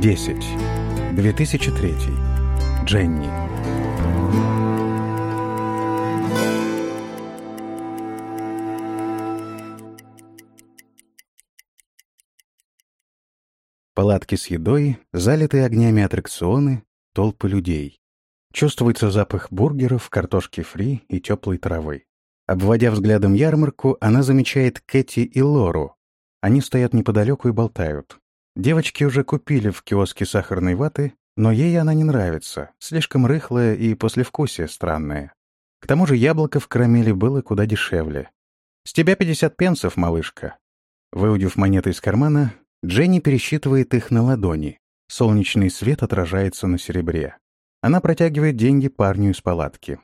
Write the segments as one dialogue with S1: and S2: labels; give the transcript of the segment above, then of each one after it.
S1: 10. 2003. Дженни. Палатки с едой, залитые огнями аттракционы, толпы людей. Чувствуется запах бургеров, картошки фри и теплой травы. Обводя взглядом ярмарку, она замечает Кэти и Лору. Они стоят неподалеку и болтают. Девочки уже купили в киоске сахарной ваты, но ей она не нравится, слишком рыхлая и послевкусие странное. К тому же яблоко в карамели было куда дешевле. «С тебя 50 пенсов, малышка». Выудив монеты из кармана, Дженни пересчитывает их на ладони. Солнечный свет отражается на серебре. Она протягивает деньги парню из палатки.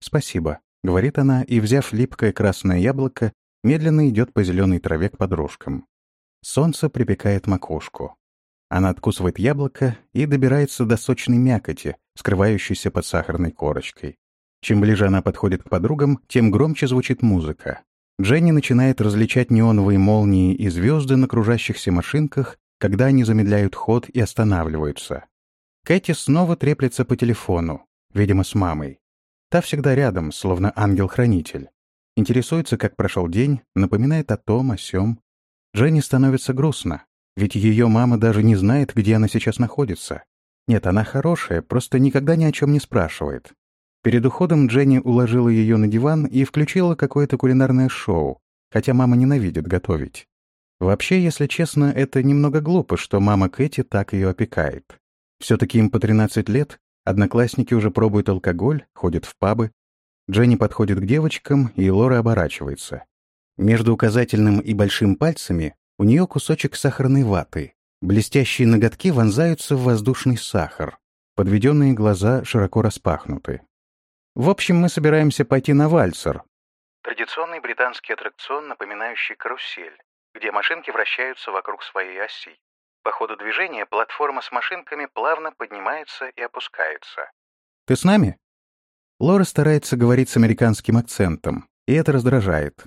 S1: «Спасибо», — говорит она, и, взяв липкое красное яблоко, медленно идет по зеленой траве к подружкам. Солнце припекает макушку. Она откусывает яблоко и добирается до сочной мякоти, скрывающейся под сахарной корочкой. Чем ближе она подходит к подругам, тем громче звучит музыка. Дженни начинает различать неоновые молнии и звезды на кружащихся машинках, когда они замедляют ход и останавливаются. Кэти снова треплется по телефону, видимо, с мамой. Та всегда рядом, словно ангел-хранитель. Интересуется, как прошел день, напоминает о том, о сём. Дженни становится грустно, ведь ее мама даже не знает, где она сейчас находится. Нет, она хорошая, просто никогда ни о чем не спрашивает. Перед уходом Дженни уложила ее на диван и включила какое-то кулинарное шоу, хотя мама ненавидит готовить. Вообще, если честно, это немного глупо, что мама Кэти так ее опекает. Все-таки им по 13 лет, одноклассники уже пробуют алкоголь, ходят в пабы. Дженни подходит к девочкам, и Лора оборачивается. Между указательным и большим пальцами у нее кусочек сахарной ваты. Блестящие ноготки вонзаются в воздушный сахар. Подведенные глаза широко распахнуты. В общем, мы собираемся пойти на вальсер. Традиционный британский аттракцион, напоминающий карусель, где машинки вращаются вокруг своей оси. По ходу движения платформа с машинками плавно поднимается и опускается. «Ты с нами?» Лора старается говорить с американским акцентом, и это раздражает.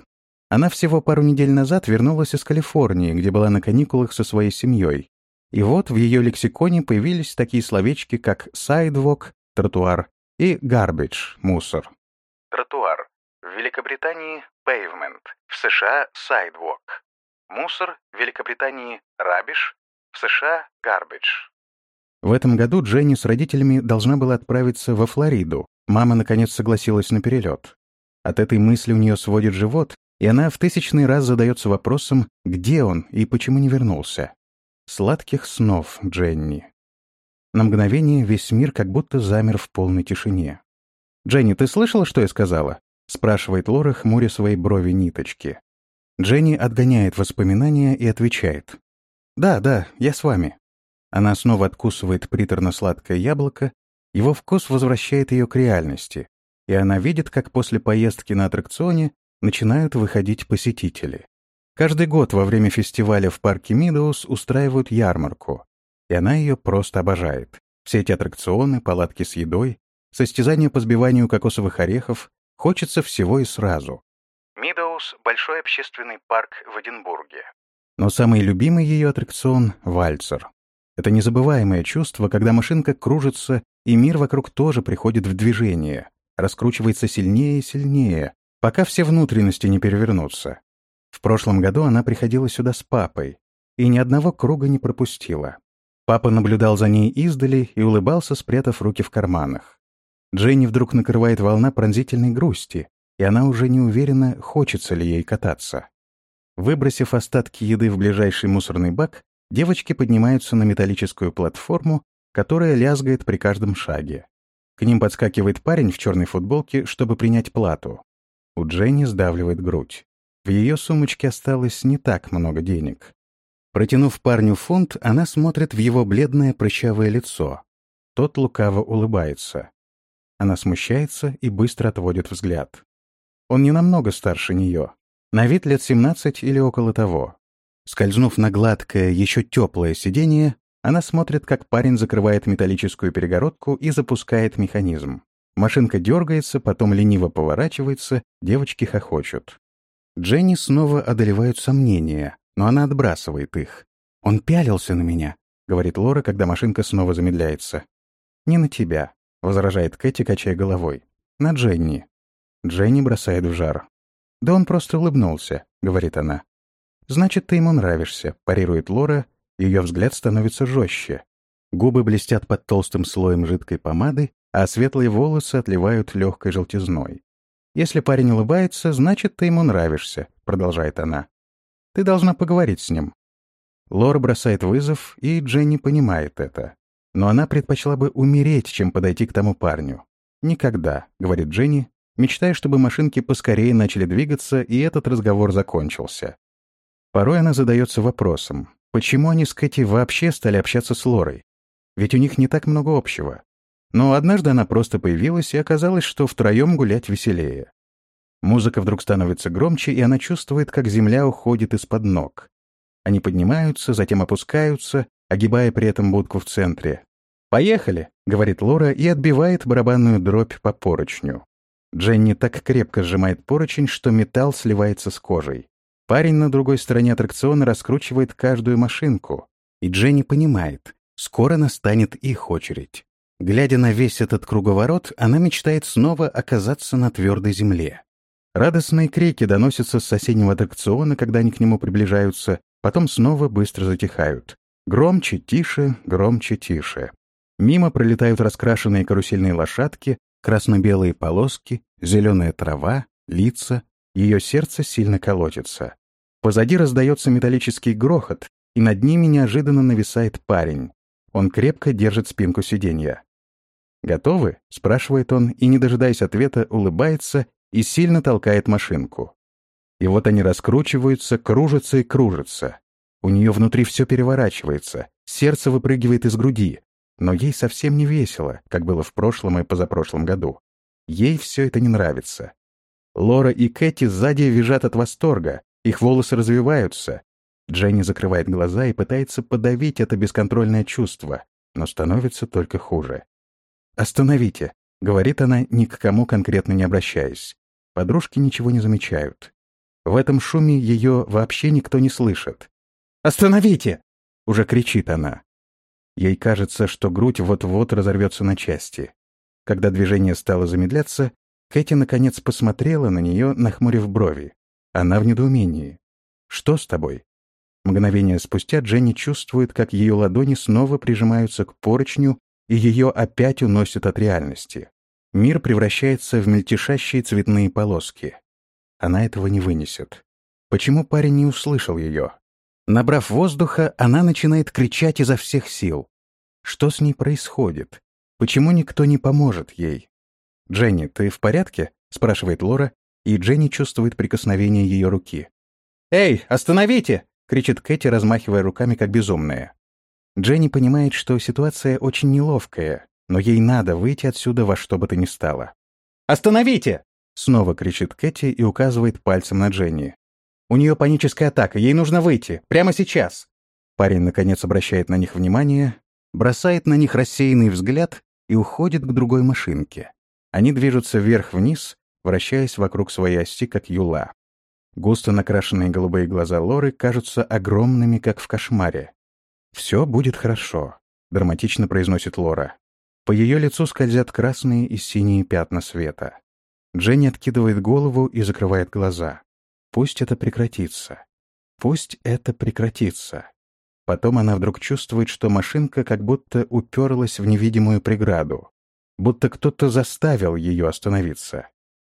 S1: Она всего пару недель назад вернулась из Калифорнии, где была на каникулах со своей семьей. И вот в ее лексиконе появились такие словечки, как «сайдвок» — тротуар и «garbage» — мусор. Тротуар. В Великобритании — pavement, в США — sidewalk. Мусор в Великобритании — rubbish, в США — garbage. В этом году Дженни с родителями должна была отправиться во Флориду. Мама, наконец, согласилась на перелет. От этой мысли у нее сводит живот, и она в тысячный раз задается вопросом, где он и почему не вернулся. Сладких снов, Дженни. На мгновение весь мир как будто замер в полной тишине. «Дженни, ты слышала, что я сказала?» — спрашивает Лора, хмуря свои брови ниточки. Дженни отгоняет воспоминания и отвечает. «Да, да, я с вами». Она снова откусывает приторно-сладкое яблоко, его вкус возвращает ее к реальности, и она видит, как после поездки на аттракционе начинают выходить посетители. Каждый год во время фестиваля в парке Мидоус устраивают ярмарку, и она ее просто обожает. Все эти аттракционы, палатки с едой, состязания по сбиванию кокосовых орехов, хочется всего и сразу. Мидоус — большой общественный парк в Эдинбурге. Но самый любимый ее аттракцион — вальцер. Это незабываемое чувство, когда машинка кружится, и мир вокруг тоже приходит в движение, раскручивается сильнее и сильнее, пока все внутренности не перевернутся. В прошлом году она приходила сюда с папой, и ни одного круга не пропустила. Папа наблюдал за ней издали и улыбался, спрятав руки в карманах. Дженни вдруг накрывает волна пронзительной грусти, и она уже не уверена, хочется ли ей кататься. Выбросив остатки еды в ближайший мусорный бак, девочки поднимаются на металлическую платформу, которая лязгает при каждом шаге. К ним подскакивает парень в черной футболке, чтобы принять плату. У Дженни сдавливает грудь. В ее сумочке осталось не так много денег. Протянув парню фунт, она смотрит в его бледное прыщавое лицо. Тот лукаво улыбается. Она смущается и быстро отводит взгляд. Он не намного старше нее, на вид лет 17 или около того. Скользнув на гладкое, еще теплое сиденье, она смотрит, как парень закрывает металлическую перегородку и запускает механизм. Машинка дергается, потом лениво поворачивается, девочки хохочут. Дженни снова одолевают сомнения, но она отбрасывает их. «Он пялился на меня», — говорит Лора, когда машинка снова замедляется. «Не на тебя», — возражает Кэти, качая головой. «На Дженни». Дженни бросает в жар. «Да он просто улыбнулся», — говорит она. «Значит, ты ему нравишься», — парирует Лора, ее взгляд становится жестче. Губы блестят под толстым слоем жидкой помады, а светлые волосы отливают легкой желтизной. «Если парень улыбается, значит, ты ему нравишься», — продолжает она. «Ты должна поговорить с ним». Лора бросает вызов, и Дженни понимает это. Но она предпочла бы умереть, чем подойти к тому парню. «Никогда», — говорит Дженни, мечтая, чтобы машинки поскорее начали двигаться, и этот разговор закончился. Порой она задается вопросом, почему они с Кэти вообще стали общаться с Лорой? Ведь у них не так много общего. Но однажды она просто появилась, и оказалось, что втроем гулять веселее. Музыка вдруг становится громче, и она чувствует, как земля уходит из-под ног. Они поднимаются, затем опускаются, огибая при этом будку в центре. «Поехали!» — говорит Лора и отбивает барабанную дробь по поручню. Дженни так крепко сжимает поручень, что металл сливается с кожей. Парень на другой стороне аттракциона раскручивает каждую машинку, и Дженни понимает, скоро настанет их очередь. Глядя на весь этот круговорот, она мечтает снова оказаться на твердой земле. Радостные крики доносятся с соседнего аттракциона, когда они к нему приближаются, потом снова быстро затихают. Громче, тише, громче, тише. Мимо пролетают раскрашенные карусельные лошадки, красно-белые полоски, зеленая трава, лица. Ее сердце сильно колотится. Позади раздается металлический грохот, и над ними неожиданно нависает парень. Он крепко держит спинку сиденья. «Готовы?» — спрашивает он, и, не дожидаясь ответа, улыбается и сильно толкает машинку. И вот они раскручиваются, кружатся и кружатся. У нее внутри все переворачивается, сердце выпрыгивает из груди, но ей совсем не весело, как было в прошлом и позапрошлом году. Ей все это не нравится. Лора и Кэти сзади визжат от восторга, их волосы развиваются. Дженни закрывает глаза и пытается подавить это бесконтрольное чувство, но становится только хуже. «Остановите», — говорит она, ни к кому конкретно не обращаясь. Подружки ничего не замечают. В этом шуме ее вообще никто не слышит. «Остановите!» — уже кричит она. Ей кажется, что грудь вот-вот разорвется на части. Когда движение стало замедляться, Кэти наконец посмотрела на нее, нахмурив брови. Она в недоумении. «Что с тобой?» Мгновение спустя Дженни чувствует, как ее ладони снова прижимаются к поручню, и ее опять уносят от реальности. Мир превращается в мельтешащие цветные полоски. Она этого не вынесет. Почему парень не услышал ее? Набрав воздуха, она начинает кричать изо всех сил. Что с ней происходит? Почему никто не поможет ей? «Дженни, ты в порядке?» — спрашивает Лора, и Дженни чувствует прикосновение ее руки. «Эй, остановите!» — кричит Кэти, размахивая руками как безумная. Дженни понимает, что ситуация очень неловкая, но ей надо выйти отсюда во что бы то ни стало. «Остановите!» — снова кричит Кэти и указывает пальцем на Дженни. «У нее паническая атака, ей нужно выйти, прямо сейчас!» Парень, наконец, обращает на них внимание, бросает на них рассеянный взгляд и уходит к другой машинке. Они движутся вверх-вниз, вращаясь вокруг своей оси, как юла. Густо накрашенные голубые глаза Лоры кажутся огромными, как в кошмаре. «Все будет хорошо», — драматично произносит Лора. По ее лицу скользят красные и синие пятна света. Дженни откидывает голову и закрывает глаза. Пусть это прекратится. Пусть это прекратится. Потом она вдруг чувствует, что машинка как будто уперлась в невидимую преграду. Будто кто-то заставил ее остановиться.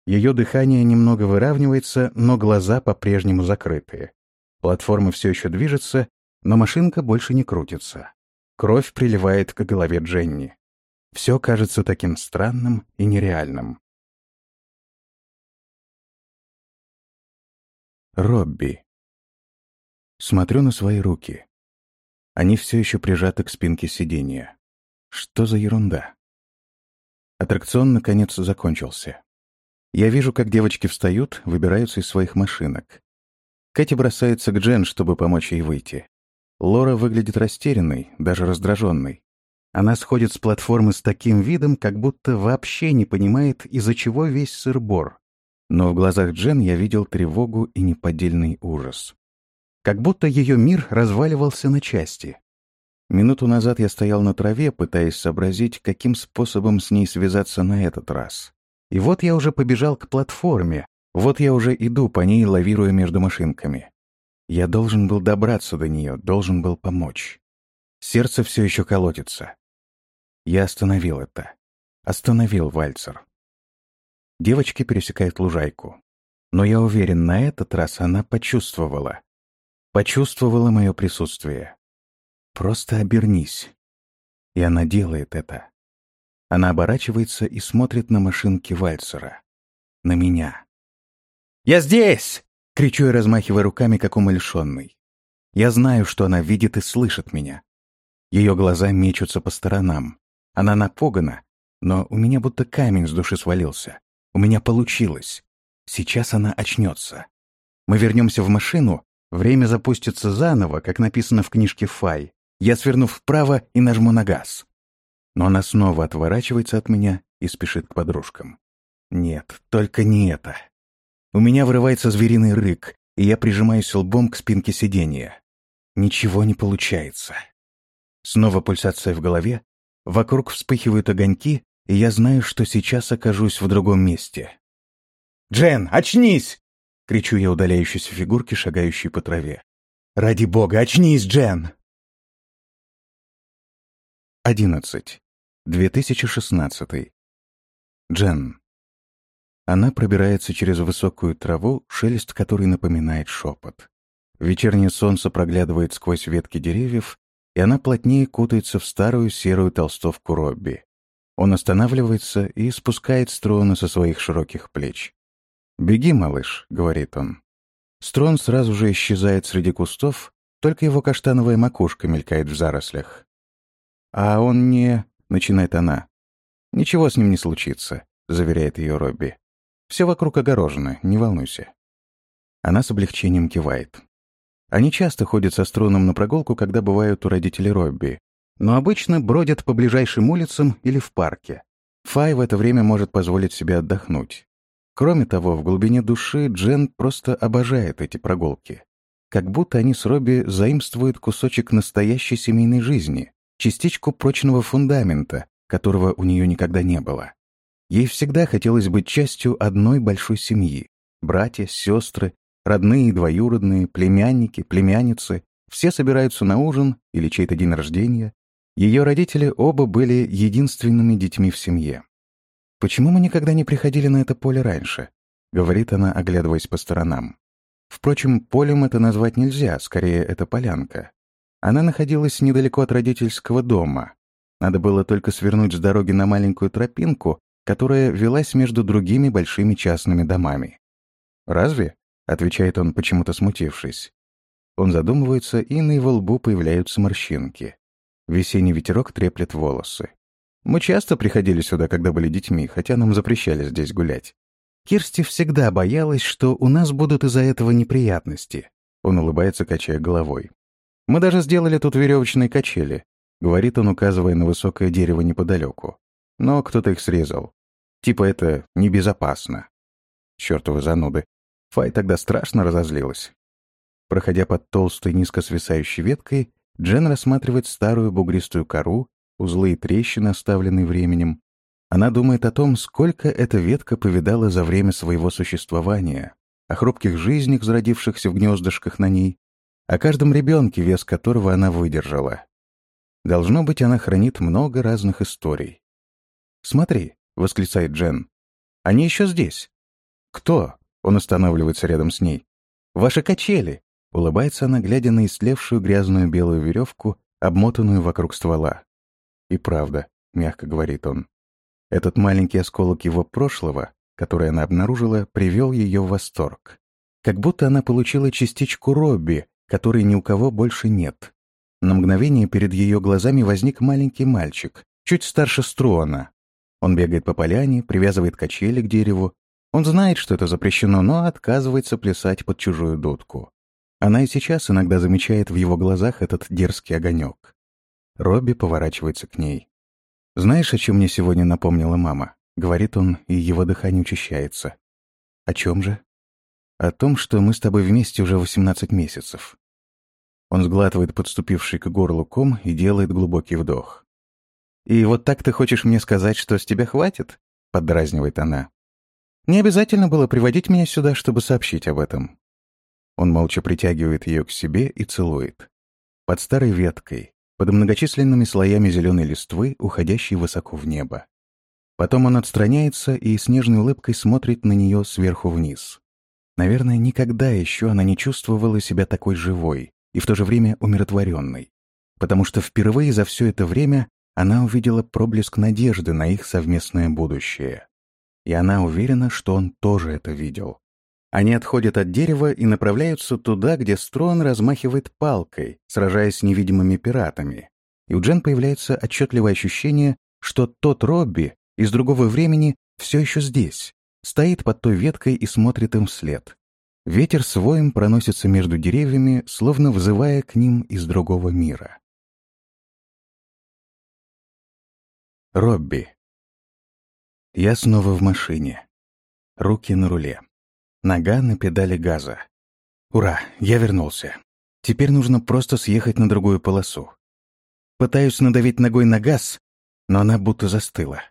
S1: Ее дыхание немного выравнивается, но глаза по-прежнему закрыты. Платформа все еще движется, но машинка больше не крутится. Кровь приливает к голове Дженни. Все кажется таким странным и нереальным. Робби. Смотрю на свои руки. Они все еще прижаты к спинке сиденья. Что за ерунда? Аттракцион, наконец, закончился. Я вижу, как девочки встают, выбираются из своих машинок. Кэти бросается к Джен, чтобы помочь ей выйти. Лора выглядит растерянной, даже раздраженной. Она сходит с платформы с таким видом, как будто вообще не понимает, из-за чего весь сыр-бор. Но в глазах Джен я видел тревогу и неподдельный ужас. Как будто ее мир разваливался на части. Минуту назад я стоял на траве, пытаясь сообразить, каким способом с ней связаться на этот раз. И вот я уже побежал к платформе, вот я уже иду по ней, лавируя между машинками. Я должен был добраться до нее, должен был помочь. Сердце все еще колотится. Я остановил это. Остановил вальцер. Девочки пересекают лужайку. Но я уверен, на этот раз она почувствовала. Почувствовала мое присутствие. Просто обернись. И она делает это. Она оборачивается и смотрит на машинки вальцера. На меня. «Я здесь!» — кричу я, размахивая руками, как умалишенный. Я знаю, что она видит и слышит меня. Ее глаза мечутся по сторонам. Она напугана, но у меня будто камень с души свалился. У меня получилось. Сейчас она очнется. Мы вернемся в машину, время запустится заново, как написано в книжке Фай. Я сверну вправо и нажму на газ. Но она снова отворачивается от меня и спешит к подружкам. Нет, только не это. У меня вырывается звериный рык, и я прижимаюсь лбом к спинке сиденья. Ничего не получается. Снова пульсация в голове, вокруг вспыхивают огоньки, и я знаю, что сейчас окажусь в другом месте. «Джен, очнись!» — кричу я удаляющейся фигурке, шагающей по траве. «Ради бога, очнись, Джен!» 11. 2016. Джен. Она пробирается через высокую траву, шелест которой напоминает шепот. Вечернее солнце проглядывает сквозь ветки деревьев, и она плотнее кутается в старую серую толстовку Робби. Он останавливается и спускает Строна со своих широких плеч. «Беги, малыш», — говорит он. Строн сразу же исчезает среди кустов, только его каштановая макушка мелькает в зарослях. «А он не...» — начинает она. «Ничего с ним не случится», — заверяет ее Робби. Все вокруг огорожено, не волнуйся». Она с облегчением кивает. Они часто ходят со Струном на прогулку, когда бывают у родителей Робби, но обычно бродят по ближайшим улицам или в парке. Фай в это время может позволить себе отдохнуть. Кроме того, в глубине души Джен просто обожает эти прогулки. Как будто они с Робби заимствуют кусочек настоящей семейной жизни, частичку прочного фундамента, которого у нее никогда не было. Ей всегда хотелось быть частью одной большой семьи. Братья, сестры, родные и двоюродные, племянники, племянницы — все собираются на ужин или чей-то день рождения. Ее родители оба были единственными детьми в семье. «Почему мы никогда не приходили на это поле раньше?» — говорит она, оглядываясь по сторонам. Впрочем, полем это назвать нельзя, скорее, это полянка. Она находилась недалеко от родительского дома. Надо было только свернуть с дороги на маленькую тропинку, которая велась между другими большими частными домами. «Разве?» — отвечает он, почему-то смутившись. Он задумывается, и на его лбу появляются морщинки. Весенний ветерок треплет волосы. Мы часто приходили сюда, когда были детьми, хотя нам запрещали здесь гулять. Кирсти всегда боялась, что у нас будут из-за этого неприятности. Он улыбается, качая головой. Мы даже сделали тут веревочные качели, говорит он, указывая на высокое дерево неподалеку. Но кто-то их срезал. Типа это небезопасно. Чёртовы зануды. Фай тогда страшно разозлилась. Проходя под толстой, низко свисающей веткой, Джен рассматривает старую бугристую кору, узлы и трещины, оставленные временем. Она думает о том, сколько эта ветка повидала за время своего существования, о хрупких жизнях, зародившихся в гнездышках на ней, о каждом ребенке, вес которого она выдержала. Должно быть, она хранит много разных историй. Смотри, восклицает Джен. «Они еще здесь». «Кто?» — он останавливается рядом с ней. «Ваши качели!» — улыбается она, глядя на истлевшую грязную белую веревку, обмотанную вокруг ствола. «И правда», — мягко говорит он. Этот маленький осколок его прошлого, который она обнаружила, привел ее в восторг. Как будто она получила частичку Робби, которой ни у кого больше нет. На мгновение перед ее глазами возник маленький мальчик, чуть старше Струана, он бегает по поляне, привязывает качели к дереву. Он знает, что это запрещено, но отказывается плясать под чужую дудку. Она и сейчас иногда замечает в его глазах этот дерзкий огонек. Робби поворачивается к ней. «Знаешь, о чем мне сегодня напомнила мама?» — говорит он, и его дыхание учащается. «О чем же?» «О том, что мы с тобой вместе уже 18 месяцев». Он сглатывает подступивший к горлу ком и делает глубокий вдох. «И вот так ты хочешь мне сказать, что с тебя хватит?» — поддразнивает она. «Не обязательно было приводить меня сюда, чтобы сообщить об этом». Он молча притягивает ее к себе и целует. Под старой веткой, под многочисленными слоями зеленой листвы, уходящей высоко в небо. Потом он отстраняется и с нежной улыбкой смотрит на нее сверху вниз. Наверное, никогда еще она не чувствовала себя такой живой и в то же время умиротворенной, потому что впервые за все это время она увидела проблеск надежды на их совместное будущее. И она уверена, что он тоже это видел. Они отходят от дерева и направляются туда, где Строн размахивает палкой, сражаясь с невидимыми пиратами. И у Джен появляется отчетливое ощущение, что тот Робби из другого времени все еще здесь, стоит под той веткой и смотрит им вслед. Ветер с воем проносится между деревьями, словно взывая к ним из другого мира. Робби. Я снова в машине. Руки на руле. Нога на педали газа. Ура, я вернулся. Теперь нужно просто съехать на другую полосу. Пытаюсь надавить ногой на газ, но она будто застыла.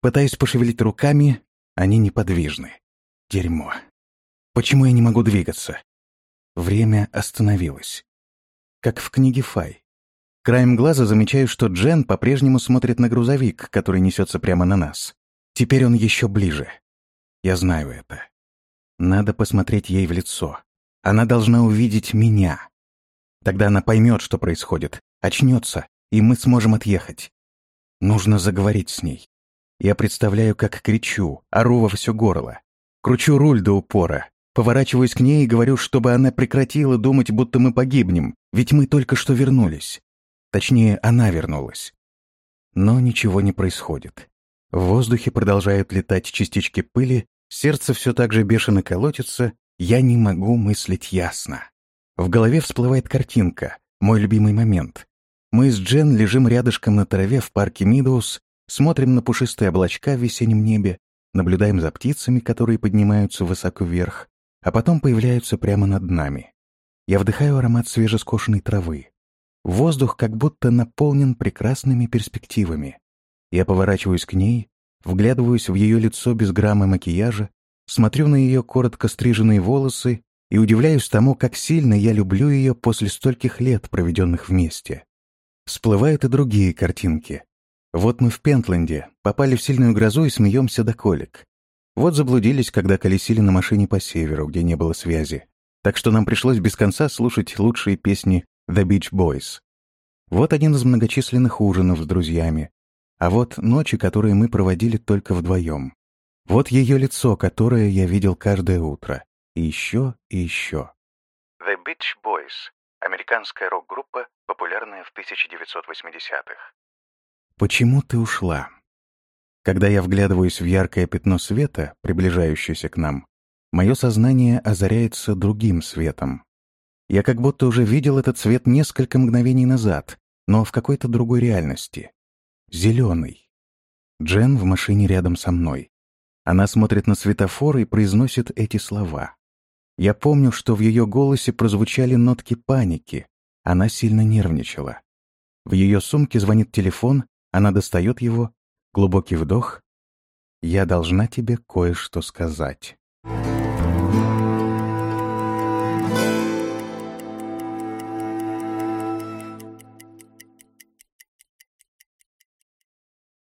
S1: Пытаюсь пошевелить руками, они неподвижны. Дерьмо. Почему я не могу двигаться? Время остановилось. Как в книге Фай. Краем глаза замечаю, что Джен по-прежнему смотрит на грузовик, который несется прямо на нас. Теперь он еще ближе. Я знаю это. Надо посмотреть ей в лицо. Она должна увидеть меня. Тогда она поймет, что происходит, очнется, и мы сможем отъехать. Нужно заговорить с ней. Я представляю, как кричу, ору во все горло. Кручу руль до упора. Поворачиваюсь к ней и говорю, чтобы она прекратила думать, будто мы погибнем, ведь мы только что вернулись. Точнее, она вернулась. Но ничего не происходит. В воздухе продолжают летать частички пыли, Сердце все так же бешено колотится, я не могу мыслить ясно. В голове всплывает картинка, мой любимый момент. Мы с Джен лежим рядышком на траве в парке Мидоус, смотрим на пушистые облачка в весеннем небе, наблюдаем за птицами, которые поднимаются высоко вверх, а потом появляются прямо над нами. Я вдыхаю аромат свежескошенной травы. Воздух как будто наполнен прекрасными перспективами. Я поворачиваюсь к ней, вглядываюсь в ее лицо без грамма макияжа, смотрю на ее коротко стриженные волосы и удивляюсь тому, как сильно я люблю ее после стольких лет, проведенных вместе. Всплывают и другие картинки. Вот мы в Пентленде, попали в сильную грозу и смеемся до колик. Вот заблудились, когда колесили на машине по северу, где не было связи. Так что нам пришлось без конца слушать лучшие песни The Beach Boys. Вот один из многочисленных ужинов с друзьями, а вот ночи, которые мы проводили только вдвоем. Вот ее лицо, которое я видел каждое утро. И еще, и еще.
S2: The Beach Boys — американская рок-группа, популярная в 1980-х.
S1: Почему ты ушла? Когда я вглядываюсь в яркое пятно света, приближающееся к нам, мое сознание озаряется другим светом. Я как будто уже видел этот свет несколько мгновений назад, но в какой-то другой реальности. Зеленый. Джен в машине рядом со мной. Она смотрит на светофор и произносит эти слова. Я помню, что в ее голосе прозвучали нотки паники. Она сильно нервничала. В ее сумке звонит телефон, она достает его, глубокий вдох. «Я должна тебе кое-что сказать».